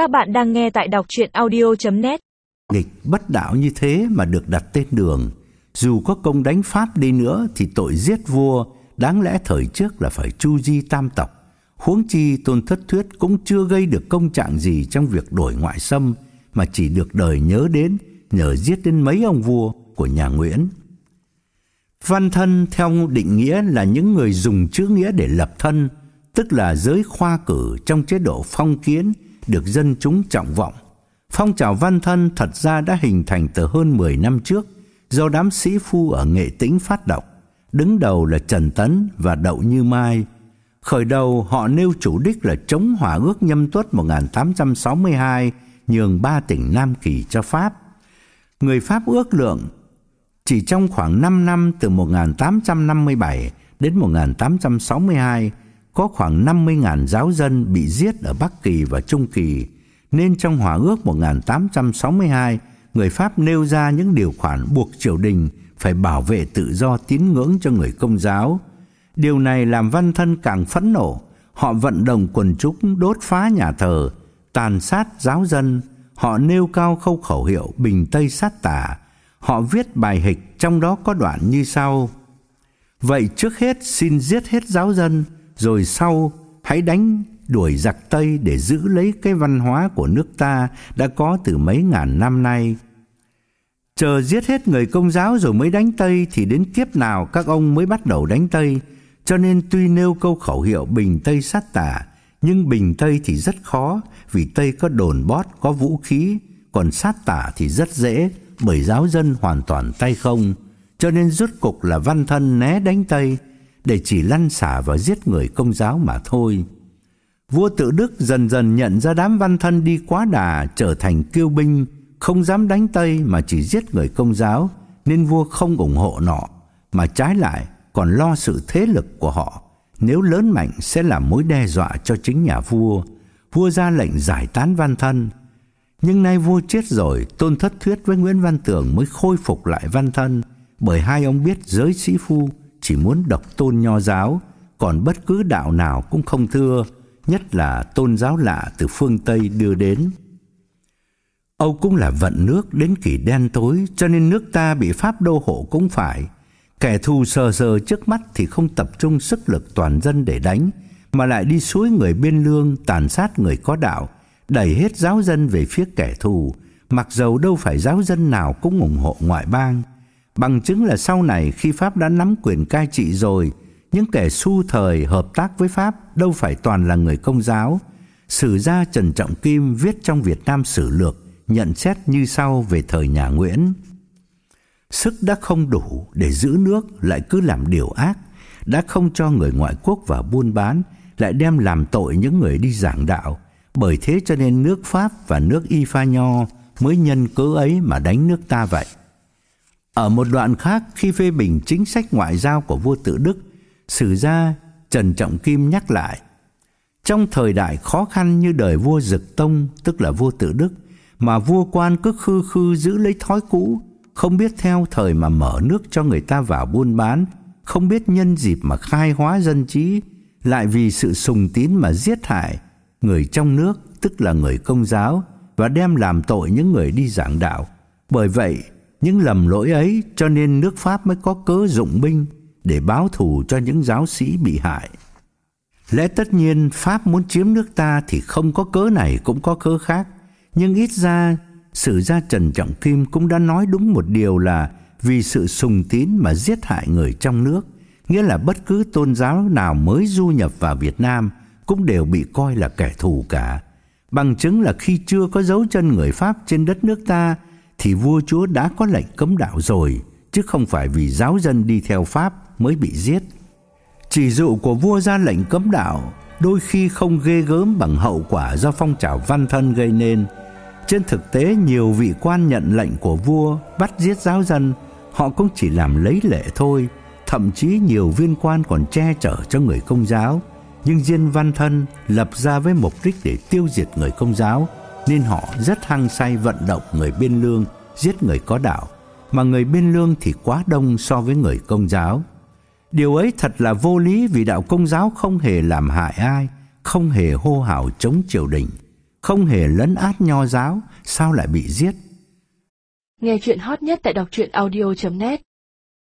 Các bạn đang nghe tại đọc chuyện audio.net Nghịch bất đạo như thế mà được đặt tên đường. Dù có công đánh Pháp đi nữa Thì tội giết vua Đáng lẽ thời trước là phải chu di tam tộc. Huống chi Tôn Thất Thuyết Cũng chưa gây được công trạng gì Trong việc đổi ngoại xâm Mà chỉ được đời nhớ đến Nhờ giết đến mấy ông vua của nhà Nguyễn. Văn thân theo định nghĩa là những người dùng chữ nghĩa để lập thân, tức là giới khoa cử trong chế độ phong kiến được dân chúng trọng vọng. Phong trào văn thân thật ra đã hình thành từ hơn 10 năm trước do đám sĩ phu ở Nghệ Tĩnh phát động, đứng đầu là Trần Tấn và Đậu Như Mai. Khởi đầu họ nêu chủ đích là chống hòa ước nhâm tuất 1862 nhường ba tỉnh Nam Kỳ cho Pháp. Người Pháp ước lượng chỉ trong khoảng 5 năm từ 1857 đến 1862 có khoảng 50.000 giáo dân bị giết ở Bắc Kỳ và Trung Kỳ, nên trong Hòa ước 1862, người Pháp nêu ra những điều khoản buộc triều đình phải bảo vệ tự do tín ngưỡng cho người công giáo. Điều này làm văn thân càng phẫn nộ, họ vận động quần chúng đốt phá nhà thờ, tàn sát giáo dân, họ nêu cao khâu khẩu hiệu bình tây sát tà, họ viết bài hịch trong đó có đoạn như sau: Vậy trước hết xin giết hết giáo dân, rồi sau hãy đánh đuổi giặc Tây để giữ lấy cái văn hóa của nước ta đã có từ mấy ngàn năm nay. Chờ giết hết người công giáo rồi mới đánh Tây thì đến kiếp nào các ông mới bắt đầu đánh Tây, cho nên tuy nêu câu khẩu hiệu bình Tây sát tà, nhưng bình Tây thì rất khó vì Tây có đồn bót, có vũ khí, còn sát tà thì rất dễ bởi giáo dân hoàn toàn tay không, cho nên rốt cục là văn thân né đánh Tây để chỉ lăn xả và giết người công giáo mà thôi. Vua Tự Đức dần dần nhận ra đám văn thân đi quá đà trở thành kiêu binh, không dám đánh Tây mà chỉ giết người công giáo, nên vua không ủng hộ nọ, mà trái lại còn lo sự thế lực của họ. Nếu lớn mạnh sẽ là mối đe dọa cho chính nhà vua. Vua ra lệnh giải tán văn thân. Nhưng nay vua chết rồi, Tôn Thất Thuyết với Nguyễn Văn Tường mới khôi phục lại văn thân, bởi hai ông biết giới sĩ phu chỉ muốn độc tôn nho giáo, còn bất cứ đạo nào cũng không thưa, nhất là tôn giáo lạ từ phương Tây đưa đến. Âu cũng là vận nước đến kỳ đen tối, cho nên nước ta bị Pháp đô hộ cũng phải. Kẻ thù sờ sờ trước mắt thì không tập trung sức lực toàn dân để đánh, mà lại đi suối người biên lương tàn sát người có đạo, đẩy hết giáo dân về phía kẻ thù, mặc dầu đâu phải giáo dân nào cũng ủng hộ ngoại bang. Bằng chứng là sau này khi Pháp đã nắm quyền cai trị rồi, những kẻ su thời hợp tác với Pháp đâu phải toàn là người công giáo. Sử gia Trần Trọng Kim viết trong Việt Nam Sử Lược nhận xét như sau về thời nhà Nguyễn. Sức đã không đủ để giữ nước lại cứ làm điều ác, đã không cho người ngoại quốc vào buôn bán, lại đem làm tội những người đi giảng đạo. Bởi thế cho nên nước Pháp và nước Y Pha Nho mới nhân cớ ấy mà đánh nước ta vậy. Ở một đoạn khác khi phê bình chính sách ngoại giao của vua Tự Đức, sử gia Trần Trọng Kim nhắc lại: Trong thời đại khó khăn như đời vua Dực Tông, tức là vua Tự Đức, mà vua quan cứ khư khư giữ lấy thói cũ, không biết theo thời mà mở nước cho người ta vào buôn bán, không biết nhân dịp mà khai hóa dân trí, lại vì sự sùng tín mà giết hại người trong nước, tức là người công giáo và đem làm tội những người đi giảng đạo. Bởi vậy, những lầm lỗi ấy cho nên nước Pháp mới có cớ dụng binh để báo thù cho những giáo sĩ bị hại. Lẽ tất nhiên Pháp muốn chiếm nước ta thì không có cớ này cũng có cớ khác, nhưng ít ra sử gia Trần Trọng Kim cũng đã nói đúng một điều là vì sự sùng tín mà giết hại người trong nước, nghĩa là bất cứ tôn giáo nào mới du nhập vào Việt Nam cũng đều bị coi là kẻ thù cả. Bằng chứng là khi chưa có dấu chân người Pháp trên đất nước ta thì vua chúa đã có lệnh cấm đạo rồi, chứ không phải vì giáo dân đi theo Pháp mới bị giết. Chỉ dụ của vua ra lệnh cấm đạo đôi khi không ghê gớm bằng hậu quả do phong trào văn thân gây nên. Trên thực tế nhiều vị quan nhận lệnh của vua bắt giết giáo dân, họ cũng chỉ làm lấy lệ thôi, thậm chí nhiều viên quan còn che chở cho người công giáo, nhưng riêng văn thân lập ra với mục đích để tiêu diệt người công giáo nên họ rất hăng say vận động người biên lương giết người có đạo, mà người biên lương thì quá đông so với người công giáo. Điều ấy thật là vô lý vì đạo công giáo không hề làm hại ai, không hề hô hào chống triều đình. không hề lấn át nho giáo, sao lại bị giết? Nghe chuyện hot nhất tại đọc truyện audio.net